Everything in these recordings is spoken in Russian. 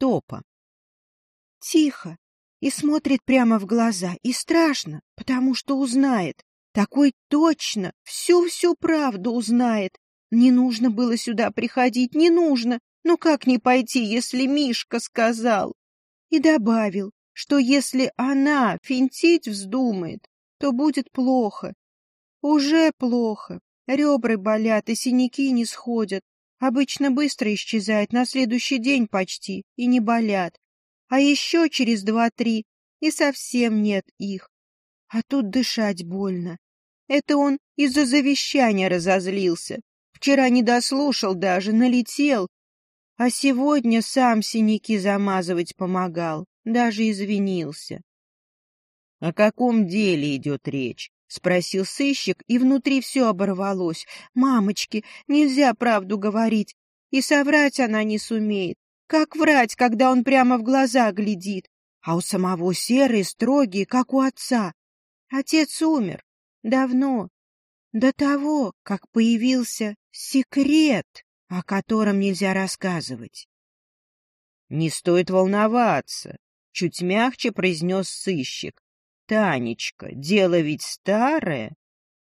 Топа. Тихо. И смотрит прямо в глаза. И страшно, потому что узнает. Такой точно всю-всю правду узнает. Не нужно было сюда приходить, не нужно. Ну как не пойти, если Мишка сказал? И добавил, что если она финтить вздумает, то будет плохо. Уже плохо. Ребра болят и синяки не сходят. Обычно быстро исчезает, на следующий день почти, и не болят. А еще через два-три и совсем нет их. А тут дышать больно. Это он из-за завещания разозлился. Вчера не дослушал даже, налетел. А сегодня сам синяки замазывать помогал, даже извинился. — О каком деле идет речь? — спросил сыщик, и внутри все оборвалось. «Мамочки, нельзя правду говорить, и соврать она не сумеет. Как врать, когда он прямо в глаза глядит? А у самого серые, строгие, как у отца. Отец умер. Давно. До того, как появился секрет, о котором нельзя рассказывать. — Не стоит волноваться, — чуть мягче произнес сыщик. Танечка, дело ведь старое.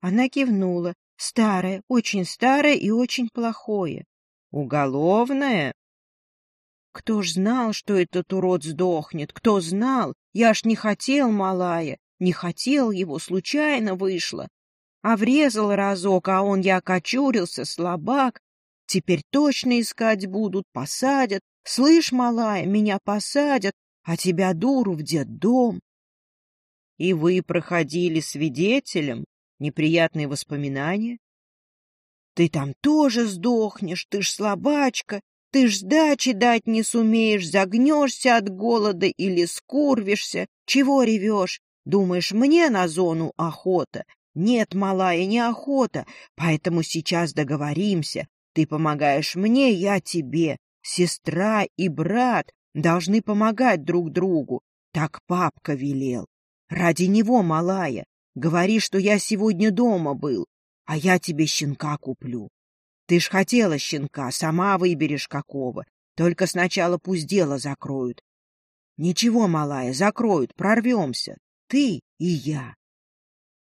Она кивнула. Старое, очень старое и очень плохое. Уголовное? Кто ж знал, что этот урод сдохнет? Кто знал? Я ж не хотел, малая, не хотел его, случайно вышло. А врезал разок, а он я окочурился, слабак. Теперь точно искать будут, посадят. Слышь, малая, меня посадят, а тебя, дуру, в детдом. И вы проходили свидетелем неприятные воспоминания? Ты там тоже сдохнешь, ты ж слабачка, ты ж сдачи дать не сумеешь, загнешься от голода или скурвишься. Чего ревешь? Думаешь, мне на зону охота? Нет, малая, не охота, поэтому сейчас договоримся. Ты помогаешь мне, я тебе. Сестра и брат должны помогать друг другу. Так папка велел. Ради него, малая, говори, что я сегодня дома был, а я тебе щенка куплю. Ты ж хотела щенка, сама выберешь какого. Только сначала пусть дело закроют. Ничего, малая, закроют, прорвемся. Ты и я.